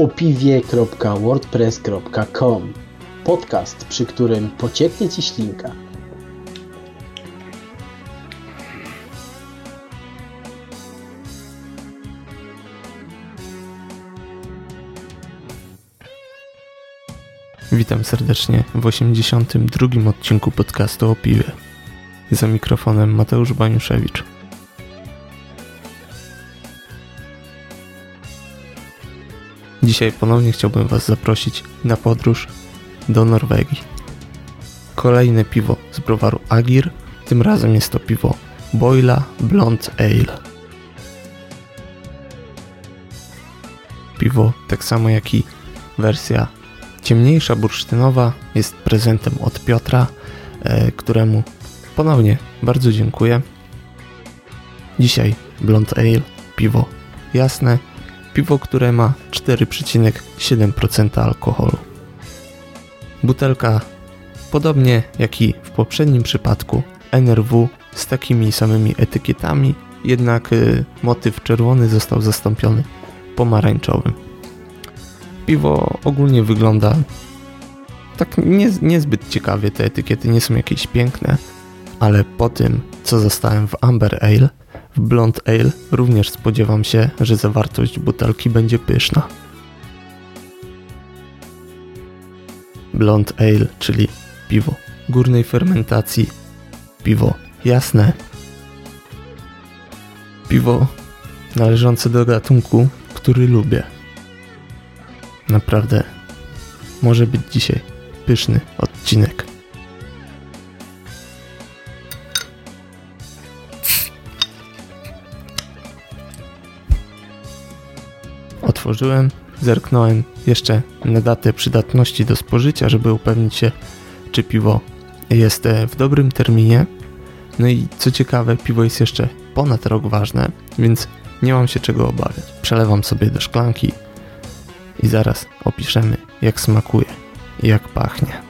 opiwie.wordpress.com Podcast, przy którym pocieknie Ci ślinka. Witam serdecznie w 82 odcinku podcastu o piwie. Za mikrofonem Mateusz Baniuszewicz. Dzisiaj ponownie chciałbym Was zaprosić na podróż do Norwegii. Kolejne piwo z browaru Agir, tym razem jest to piwo Boila Blond Ale. Piwo, tak samo jak i wersja ciemniejsza bursztynowa, jest prezentem od Piotra, e, któremu ponownie bardzo dziękuję. Dzisiaj Blond Ale, piwo jasne, piwo, które ma 4,7% alkoholu. Butelka, podobnie jak i w poprzednim przypadku, NRW z takimi samymi etykietami, jednak y, motyw czerwony został zastąpiony pomarańczowym. Piwo ogólnie wygląda tak nie, niezbyt ciekawie, te etykiety nie są jakieś piękne, ale po tym, co zostałem w Amber Ale, w Blond Ale również spodziewam się, że zawartość butelki będzie pyszna. Blond Ale, czyli piwo górnej fermentacji, piwo jasne, piwo należące do gatunku, który lubię. Naprawdę może być dzisiaj pyszny odcinek. Zerknąłem jeszcze na datę przydatności do spożycia, żeby upewnić się, czy piwo jest e, w dobrym terminie. No i co ciekawe, piwo jest jeszcze ponad rok ważne, więc nie mam się czego obawiać. Przelewam sobie do szklanki i zaraz opiszemy, jak smakuje jak pachnie.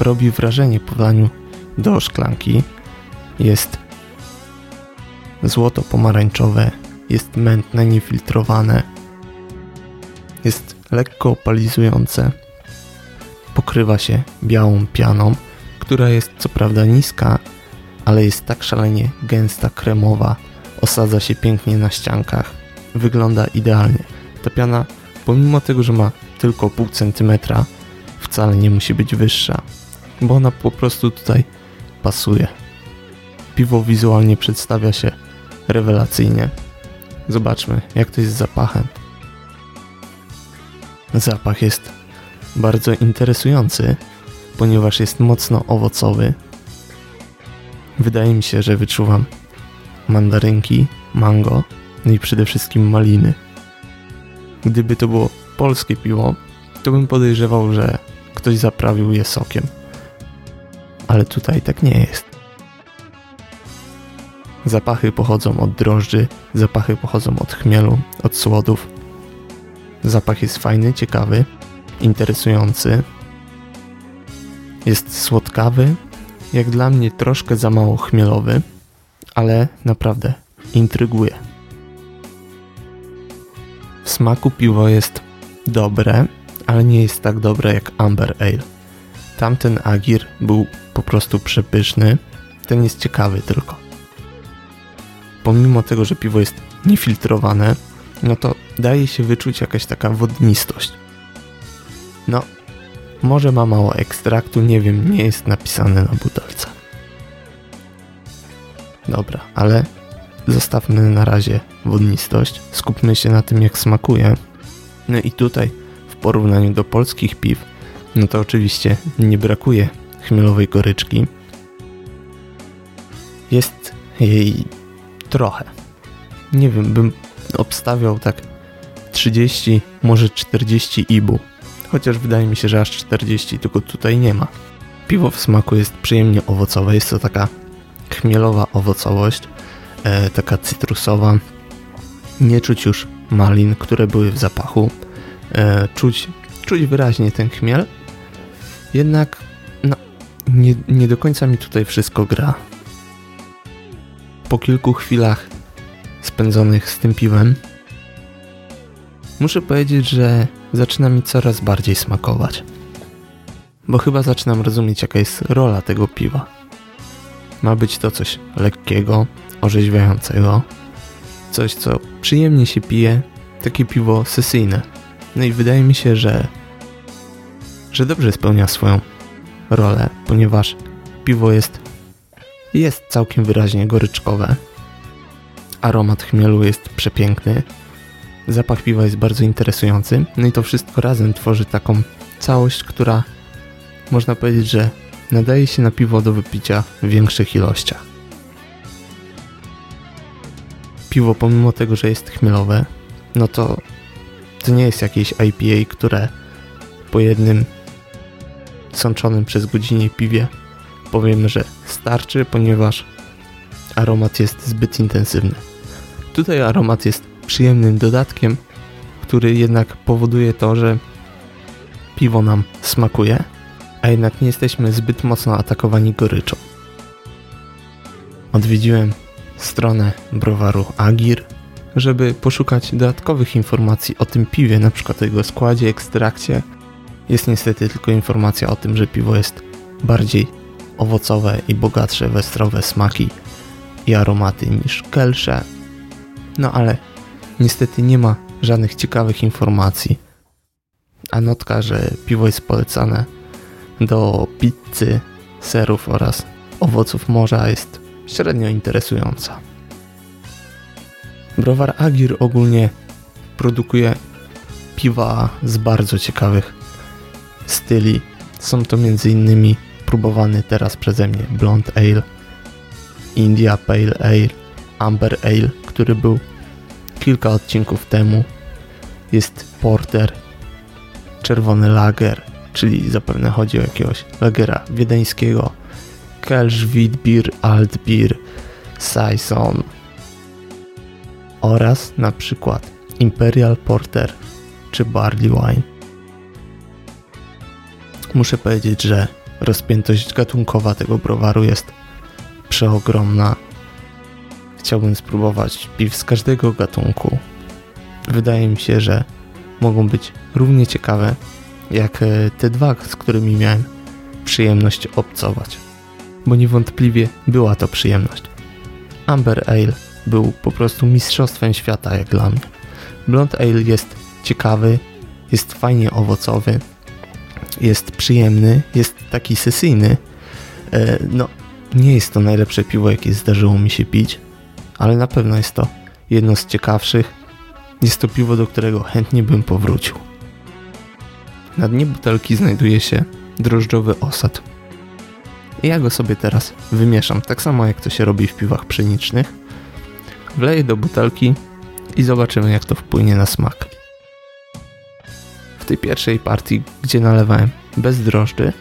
robi wrażenie po wlaniu do szklanki. Jest złoto-pomarańczowe, jest mętne, niefiltrowane, jest lekko opalizujące, pokrywa się białą pianą, która jest co prawda niska, ale jest tak szalenie gęsta, kremowa, osadza się pięknie na ściankach, wygląda idealnie. Ta piana, pomimo tego, że ma tylko pół centymetra, wcale nie musi być wyższa, bo ona po prostu tutaj pasuje. Piwo wizualnie przedstawia się rewelacyjnie. Zobaczmy, jak to jest z zapachem. Zapach jest bardzo interesujący, ponieważ jest mocno owocowy. Wydaje mi się, że wyczuwam mandarynki, mango, no i przede wszystkim maliny. Gdyby to było polskie piwo, to bym podejrzewał, że ktoś zaprawił je sokiem. Ale tutaj tak nie jest. Zapachy pochodzą od drożdży, zapachy pochodzą od chmielu, od słodów. Zapach jest fajny, ciekawy, interesujący. Jest słodkawy, jak dla mnie troszkę za mało chmielowy, ale naprawdę intryguje. W smaku piwo jest dobre, ale nie jest tak dobre jak Amber Ale. Tamten Agir był po prostu przepyszny, ten jest ciekawy tylko. Pomimo tego, że piwo jest niefiltrowane, no to daje się wyczuć jakaś taka wodnistość. No, może ma mało ekstraktu, nie wiem, nie jest napisane na butelce. Dobra, ale zostawmy na razie wodnistość, skupmy się na tym jak smakuje. No i tutaj w porównaniu do polskich piw, no to oczywiście nie brakuje chmielowej goryczki. Jest jej trochę. Nie wiem, bym obstawiał tak 30, może 40 ibu. Chociaż wydaje mi się, że aż 40, tylko tutaj nie ma. Piwo w smaku jest przyjemnie owocowe, jest to taka chmielowa owocowość, e, taka cytrusowa. Nie czuć już malin, które były w zapachu. E, czuć, czuć wyraźnie ten chmiel. Jednak no, nie, nie do końca mi tutaj wszystko gra. Po kilku chwilach spędzonych z tym piwem, muszę powiedzieć, że zaczyna mi coraz bardziej smakować. Bo chyba zaczynam rozumieć, jaka jest rola tego piwa. Ma być to coś lekkiego, orzeźwiającego, coś, co przyjemnie się pije, takie piwo sesyjne. No i wydaje mi się, że, że dobrze spełnia swoją rolę, ponieważ piwo jest, jest całkiem wyraźnie goryczkowe. Aromat chmielu jest przepiękny. Zapach piwa jest bardzo interesujący. No i to wszystko razem tworzy taką całość, która można powiedzieć, że nadaje się na piwo do wypicia w większych ilościach. Piwo, pomimo tego, że jest chmielowe, no to to nie jest jakieś IPA, które po jednym sączonym przez godzinę piwie powiemy, że starczy, ponieważ aromat jest zbyt intensywny. Tutaj aromat jest przyjemnym dodatkiem, który jednak powoduje to, że piwo nam smakuje, a jednak nie jesteśmy zbyt mocno atakowani goryczą. Odwiedziłem stronę browaru Agir, żeby poszukać dodatkowych informacji o tym piwie, na przykład o jego składzie, ekstrakcie. Jest niestety tylko informacja o tym, że piwo jest bardziej owocowe i bogatsze we zdrowe smaki i aromaty niż kelsze. No ale niestety nie ma żadnych ciekawych informacji. A notka, że piwo jest polecane do pizzy, serów oraz owoców morza jest średnio interesująca. Browar Agir ogólnie produkuje piwa z bardzo ciekawych styli. Są to m.in. próbowany teraz przeze mnie Blonde Ale, India Pale Ale, Amber Ale, który był kilka odcinków temu. Jest Porter, Czerwony Lager, czyli zapewne chodzi o jakiegoś lagera wiedeńskiego, Kelsch Witbier, Altbier, Saison oraz na przykład Imperial Porter czy Barley Wine. Muszę powiedzieć, że rozpiętość gatunkowa tego browaru jest przeogromna. Chciałbym spróbować piw z każdego gatunku. Wydaje mi się, że mogą być równie ciekawe jak e, te dwa, z którymi miałem przyjemność obcować. Bo niewątpliwie była to przyjemność. Amber Ale był po prostu mistrzostwem świata jak dla mnie. Blond Ale jest ciekawy, jest fajnie owocowy, jest przyjemny, jest taki sesyjny. E, no, nie jest to najlepsze piwo, jakie zdarzyło mi się pić, ale na pewno jest to jedno z ciekawszych. Jest to piwo, do którego chętnie bym powrócił. Na dnie butelki znajduje się drożdżowy osad. Ja go sobie teraz wymieszam, tak samo jak to się robi w piwach pszenicznych. Wleję do butelki i zobaczymy jak to wpłynie na smak. Tej pierwszej partii, gdzie nalewałem bez drożdży,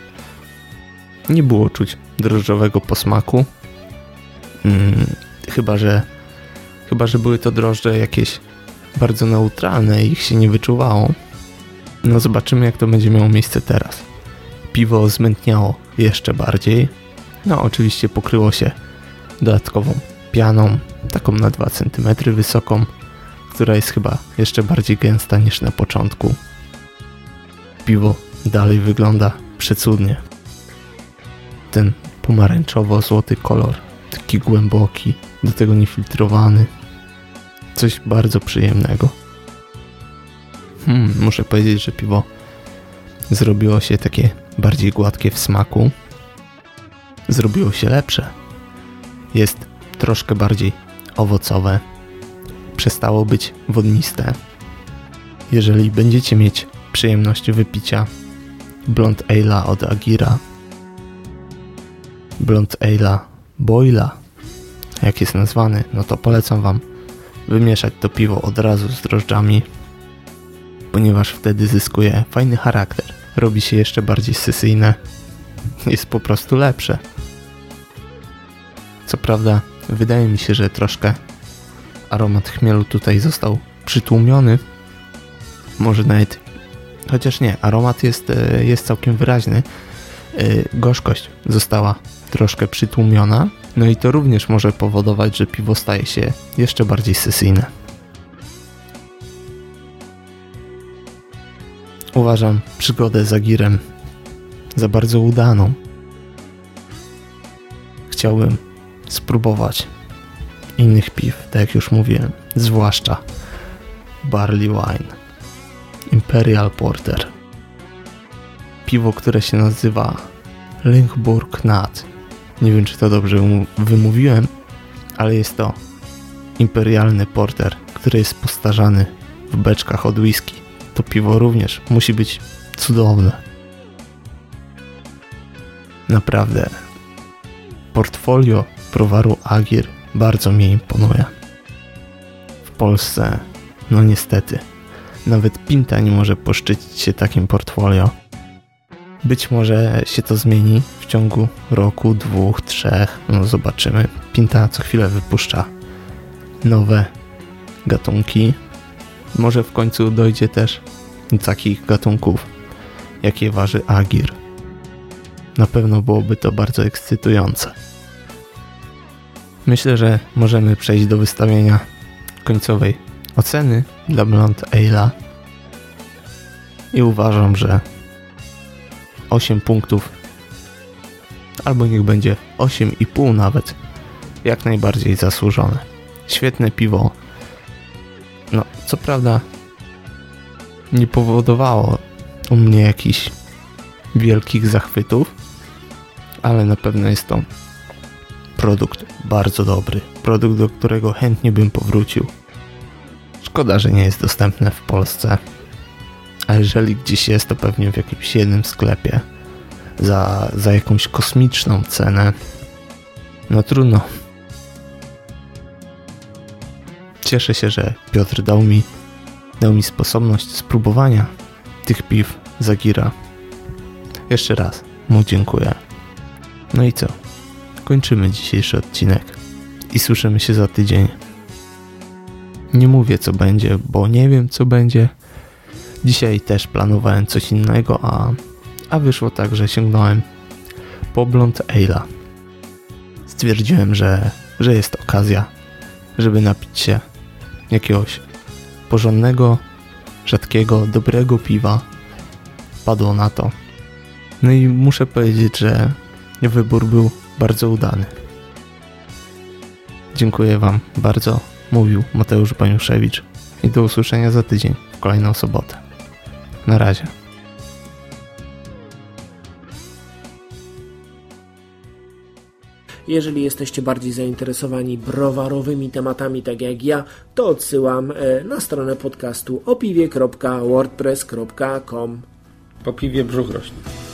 nie było czuć drożdżowego posmaku. Hmm, chyba, że chyba, że były to drożdże jakieś bardzo neutralne i ich się nie wyczuwało. No zobaczymy jak to będzie miało miejsce teraz. Piwo zmętniało jeszcze bardziej. No oczywiście pokryło się dodatkową pianą, taką na 2 cm wysoką, która jest chyba jeszcze bardziej gęsta niż na początku. Piwo dalej wygląda przecudnie. Ten pomarańczowo-złoty kolor, taki głęboki, do tego niefiltrowany. Coś bardzo przyjemnego. Hmm, muszę powiedzieć, że piwo zrobiło się takie bardziej gładkie w smaku. Zrobiło się lepsze. Jest troszkę bardziej owocowe. Przestało być wodniste. Jeżeli będziecie mieć przyjemność wypicia Blond Ale'a od Agira, Blond Ale'a Boila jak jest nazwany, no to polecam Wam wymieszać to piwo od razu z drożdżami, ponieważ wtedy zyskuje fajny charakter. Robi się jeszcze bardziej sesyjne, jest po prostu lepsze. Co prawda, wydaje mi się, że troszkę aromat chmielu tutaj został przytłumiony. Może nawet, chociaż nie, aromat jest, e, jest całkiem wyraźny. E, gorzkość została troszkę przytłumiona, no i to również może powodować, że piwo staje się jeszcze bardziej sesyjne. Uważam przygodę z Agirem za bardzo udaną. Chciałbym spróbować innych piw, tak jak już mówiłem, zwłaszcza Barley Wine, Imperial Porter, piwo, które się nazywa Lynchburg Nut. Nie wiem, czy to dobrze wymówiłem, ale jest to imperialny porter, który jest postarzany w beczkach od whisky. To piwo również musi być cudowne. Naprawdę. Portfolio browaru Agir bardzo mi imponuje. W Polsce, no niestety, nawet Pinta nie może poszczycić się takim portfolio. Być może się to zmieni w ciągu roku, dwóch, trzech, no zobaczymy. Pinta co chwilę wypuszcza nowe gatunki. Może w końcu dojdzie też do takich gatunków, jakie waży Agir. Na pewno byłoby to bardzo ekscytujące. Myślę, że możemy przejść do wystawienia końcowej oceny dla Blond Ale'a. I uważam, że 8 punktów albo niech będzie 8,5 nawet jak najbardziej zasłużone. Świetne piwo. No, co prawda nie powodowało u mnie jakichś wielkich zachwytów, ale na pewno jest to produkt bardzo dobry. Produkt, do którego chętnie bym powrócił. Szkoda, że nie jest dostępne w Polsce. A jeżeli gdzieś jest, to pewnie w jakimś jednym sklepie za, za jakąś kosmiczną cenę. No trudno. Cieszę się, że Piotr dał mi, dał mi sposobność spróbowania tych piw Zagira. Jeszcze raz mu dziękuję. No i co? Kończymy dzisiejszy odcinek i słyszymy się za tydzień. Nie mówię co będzie, bo nie wiem co będzie. Dzisiaj też planowałem coś innego, a, a wyszło tak, że sięgnąłem po Blond Ale'a. Stwierdziłem, że, że jest okazja, żeby napić się jakiegoś porządnego, rzadkiego, dobrego piwa. Padło na to. No i muszę powiedzieć, że wybór był bardzo udany. Dziękuję Wam bardzo, mówił Mateusz Baniuszewicz i do usłyszenia za tydzień w kolejną sobotę. Na razie. Jeżeli jesteście bardziej zainteresowani browarowymi tematami, tak jak ja, to odsyłam e, na stronę podcastu opiwie.wordpress.com. Po piwie brzuch rośnie.